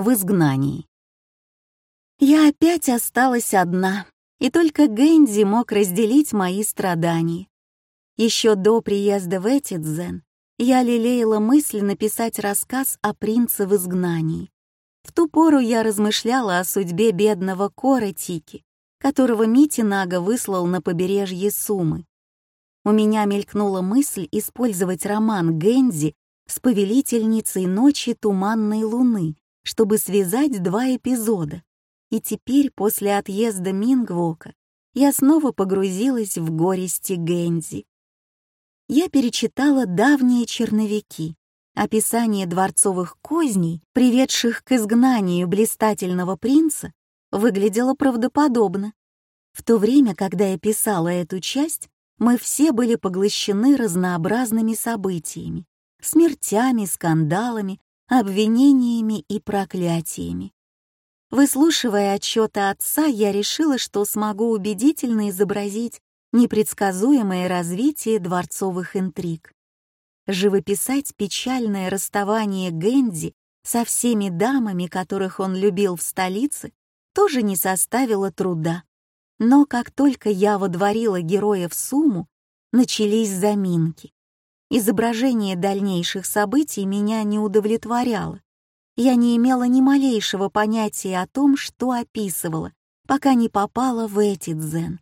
в изгнании. Я опять осталась одна, и только Гэнди мог разделить мои страдания. Еще до приезда в Этидзен я лелеяла мысль написать рассказ о принце в изгнании. В ту пору я размышляла о судьбе бедного Кора Тики, которого Мити Нага выслал на побережье Сумы. У меня мелькнула мысль использовать роман Гэнзи с повелительницей ночи туманной луны, чтобы связать два эпизода. И теперь, после отъезда Мингвока, я снова погрузилась в горести Гэнзи. Я перечитала давние черновики, описание дворцовых козней, приведших к изгнанию блистательного принца, выглядело правдоподобно. В то время, когда я писала эту часть, мы все были поглощены разнообразными событиями, смертями, скандалами, обвинениями и проклятиями. Выслушивая отчеты отца, я решила, что смогу убедительно изобразить непредсказуемое развитие дворцовых интриг. Живописать печальное расставание Гэнди со всеми дамами, которых он любил в столице, тоже не составило труда. Но как только я водворила героя в сумму, начались заминки. Изображение дальнейших событий меня не удовлетворяло я не имела ни малейшего понятия о том, что описывала, пока не попала в эти дзен.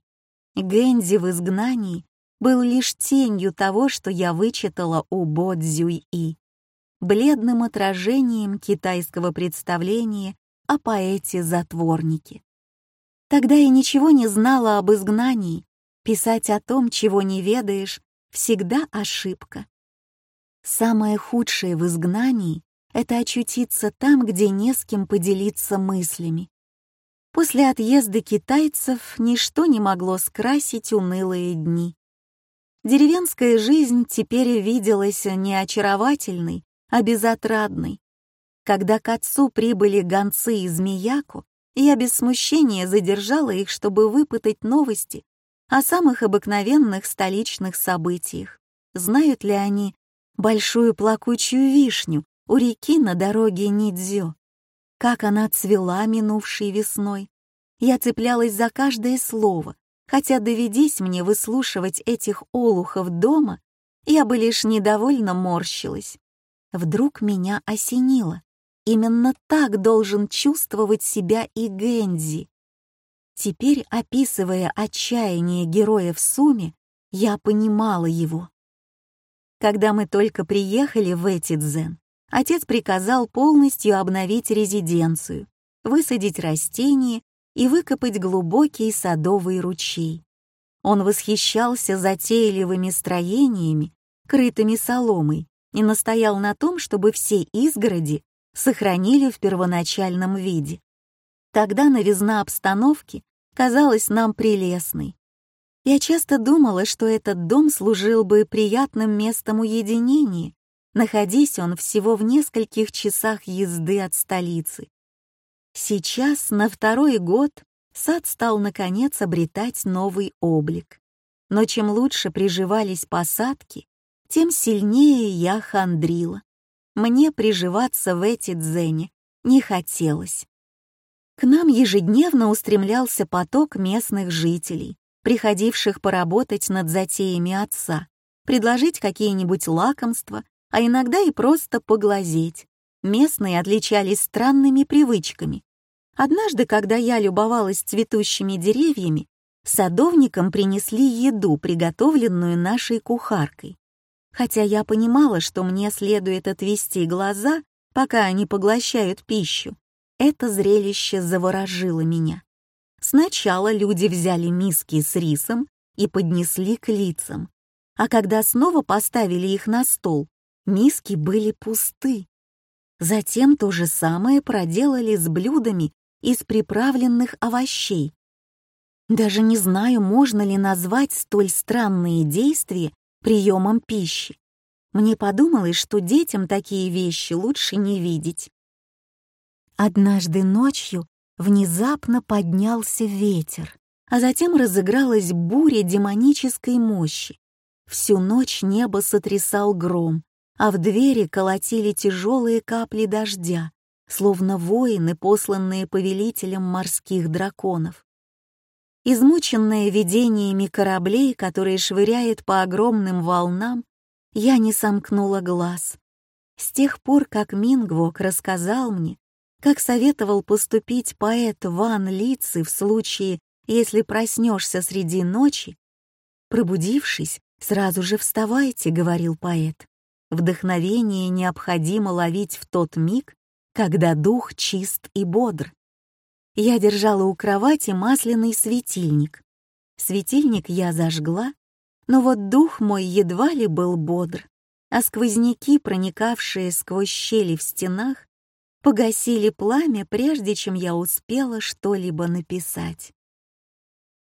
Гэнзи в изгнании был лишь тенью того, что я вычитала у Бо Цзюй-И, бледным отражением китайского представления о поэте-затворнике. Тогда я ничего не знала об изгнании, писать о том, чего не ведаешь, всегда ошибка. Самое худшее в изгнании это очутиться там, где не с кем поделиться мыслями. После отъезда китайцев ничто не могло скрасить унылые дни. Деревенская жизнь теперь виделась не очаровательной, а безотрадной. Когда к отцу прибыли гонцы из Мияку, я без смущения задержала их, чтобы выпытать новости о самых обыкновенных столичных событиях. Знают ли они большую плакучую вишню, у реки на дороге Нидзё. Как она цвела минувшей весной. Я цеплялась за каждое слово, хотя доведись мне выслушивать этих олухов дома, я бы лишь недовольно морщилась. Вдруг меня осенило. Именно так должен чувствовать себя и Гэнзи. Теперь, описывая отчаяние героя в сумме, я понимала его. Когда мы только приехали в Этидзен, отец приказал полностью обновить резиденцию, высадить растения и выкопать глубокий садовый ручей. Он восхищался затейливыми строениями, крытыми соломой, и настоял на том, чтобы все изгороди сохранили в первоначальном виде. Тогда новизна обстановки казалась нам прелестной. Я часто думала, что этот дом служил бы приятным местом уединения, находясь он всего в нескольких часах езды от столицы. Сейчас, на второй год, сад стал наконец обретать новый облик. Но чем лучше приживались посадки, тем сильнее я хандрила. Мне приживаться в эти дзене не хотелось. К нам ежедневно устремлялся поток местных жителей, приходивших поработать над затеями отца, предложить какие-нибудь лакомства а иногда и просто поглазеть. Местные отличались странными привычками. Однажды, когда я любовалась цветущими деревьями, садовникам принесли еду, приготовленную нашей кухаркой. Хотя я понимала, что мне следует отвести глаза, пока они поглощают пищу, это зрелище заворожило меня. Сначала люди взяли миски с рисом и поднесли к лицам, а когда снова поставили их на стол, миски были пусты. Затем то же самое проделали с блюдами из приправленных овощей. Даже не знаю, можно ли назвать столь странные действия приемом пищи. Мне подумалось, что детям такие вещи лучше не видеть. Однажды ночью внезапно поднялся ветер, а затем разыгралась буря демонической мощи. Всю ночь небо сотрясал гром, а в двери колотили тяжелые капли дождя, словно воины, посланные повелителем морских драконов. Измученная видениями кораблей, которые швыряет по огромным волнам, я не сомкнула глаз. С тех пор, как Мингвок рассказал мне, как советовал поступить поэт Ван Лицы в случае, если проснешься среди ночи, пробудившись, сразу же вставайте, говорил поэт. Вдохновение необходимо ловить в тот миг, когда дух чист и бодр. Я держала у кровати масляный светильник. Светильник я зажгла, но вот дух мой едва ли был бодр, а сквозняки, проникавшие сквозь щели в стенах, погасили пламя, прежде чем я успела что-либо написать.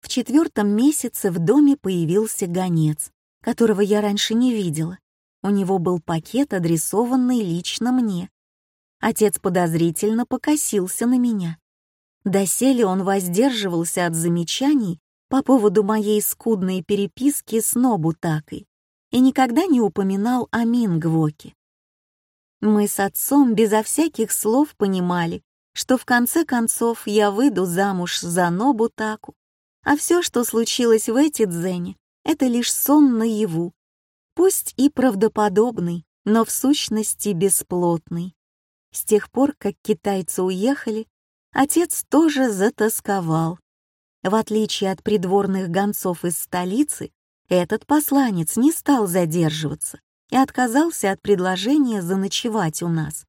В четвертом месяце в доме появился гонец, которого я раньше не видела. У него был пакет, адресованный лично мне. Отец подозрительно покосился на меня. Доселе он воздерживался от замечаний по поводу моей скудной переписки с Нобутакой и никогда не упоминал о Мингвоке. Мы с отцом безо всяких слов понимали, что в конце концов я выйду замуж за Нобутаку, а все, что случилось в эти дзене, это лишь сон наяву, пусть и правдоподобный, но в сущности бесплотный. С тех пор, как китайцы уехали, отец тоже затасковал. В отличие от придворных гонцов из столицы, этот посланец не стал задерживаться и отказался от предложения заночевать у нас.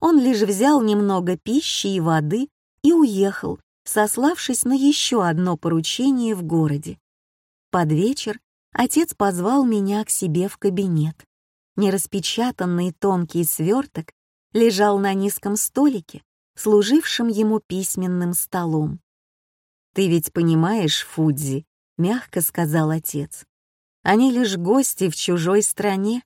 Он лишь взял немного пищи и воды и уехал, сославшись на еще одно поручение в городе. Под вечер отец позвал меня к себе в кабинет. Нераспечатанный тонкий сверток лежал на низком столике, служившем ему письменным столом. «Ты ведь понимаешь, Фудзи», — мягко сказал отец. «Они лишь гости в чужой стране».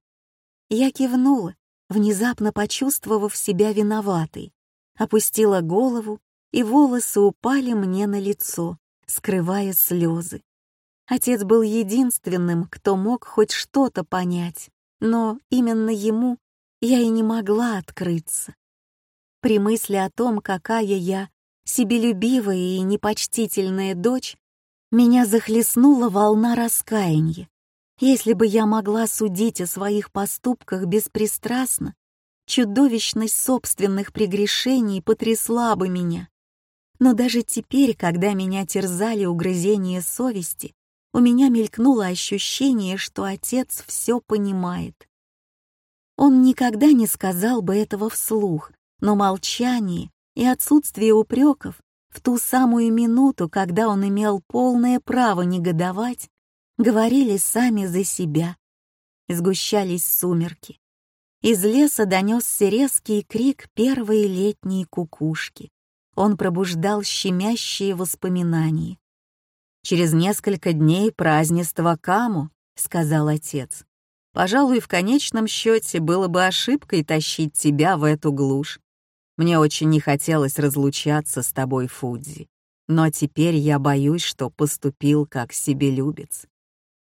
Я кивнула, внезапно почувствовав себя виноватой, опустила голову, и волосы упали мне на лицо, скрывая слезы. Отец был единственным, кто мог хоть что-то понять, но именно ему я и не могла открыться. При мысли о том, какая я себелюбивая и непочтительная дочь, меня захлестнула волна раскаяния. Если бы я могла судить о своих поступках беспристрастно, чудовищность собственных прегрешений потрясла бы меня. Но даже теперь, когда меня терзали угрызения совести, у меня мелькнуло ощущение, что отец все понимает. Он никогда не сказал бы этого вслух, но молчание и отсутствие упреков в ту самую минуту, когда он имел полное право негодовать, говорили сами за себя. Сгущались сумерки. Из леса донесся резкий крик первой летней кукушки. Он пробуждал щемящие воспоминания. «Через несколько дней празднество Каму», — сказал отец. «Пожалуй, в конечном счете было бы ошибкой тащить тебя в эту глушь. Мне очень не хотелось разлучаться с тобой, Фудзи, но теперь я боюсь, что поступил как себелюбец».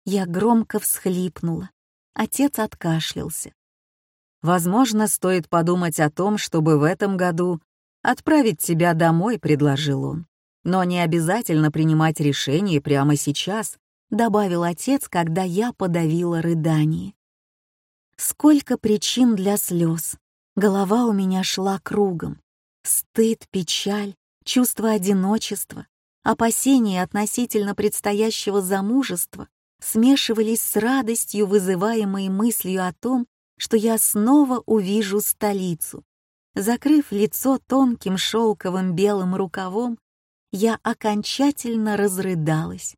Я громко всхлипнула. Отец откашлялся. «Возможно, стоит подумать о том, чтобы в этом году отправить тебя домой», — предложил он. «Но не обязательно принимать решение прямо сейчас», — добавил отец, когда я подавила рыдание. Сколько причин для слез. Голова у меня шла кругом. Стыд, печаль, чувство одиночества, опасения относительно предстоящего замужества смешивались с радостью, вызываемой мыслью о том, что я снова увижу столицу. Закрыв лицо тонким шелковым белым рукавом, я окончательно разрыдалась.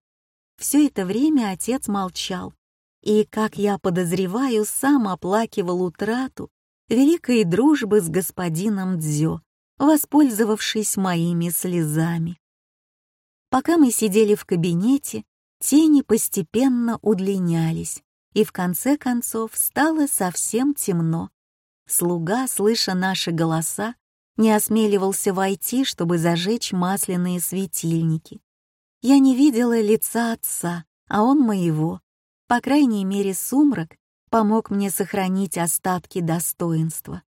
Все это время отец молчал, и, как я подозреваю, сам оплакивал утрату великой дружбы с господином Дзё, воспользовавшись моими слезами. Пока мы сидели в кабинете, тени постепенно удлинялись, и в конце концов стало совсем темно. Слуга, слыша наши голоса, не осмеливался войти, чтобы зажечь масляные светильники. Я не видела лица отца, а он моего. По крайней мере, сумрак помог мне сохранить остатки достоинства.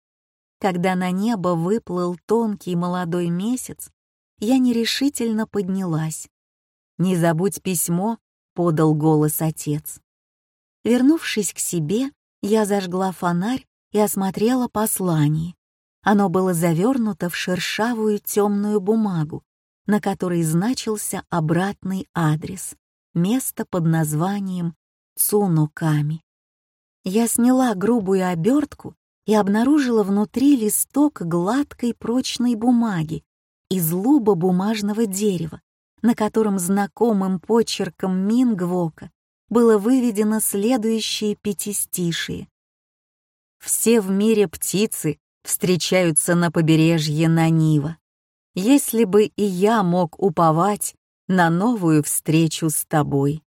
Когда на небо выплыл тонкий молодой месяц, я нерешительно поднялась. «Не забудь письмо», — подал голос отец. Вернувшись к себе, я зажгла фонарь и осмотрела послание. Оно было завернуто в шершавую темную бумагу, на которой значился обратный адрес, место под названием Цуноками. Я сняла грубую обертку и обнаружила внутри листок гладкой прочной бумаги из луба бумажного дерева, на котором знакомым почерком Мингвока было выведено следующее пятистишие. «Все в мире птицы встречаются на побережье Нанива. Если бы и я мог уповать на новую встречу с тобой».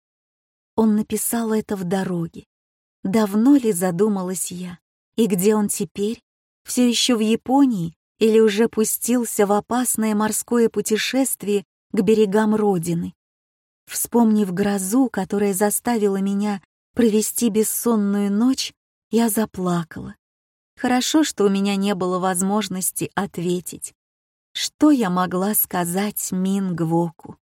Он написал это в дороге. Давно ли задумалась я? И где он теперь? Все еще в Японии или уже пустился в опасное морское путешествие к берегам Родины? Вспомнив грозу, которая заставила меня провести бессонную ночь, я заплакала. Хорошо, что у меня не было возможности ответить. Что я могла сказать Мингвоку?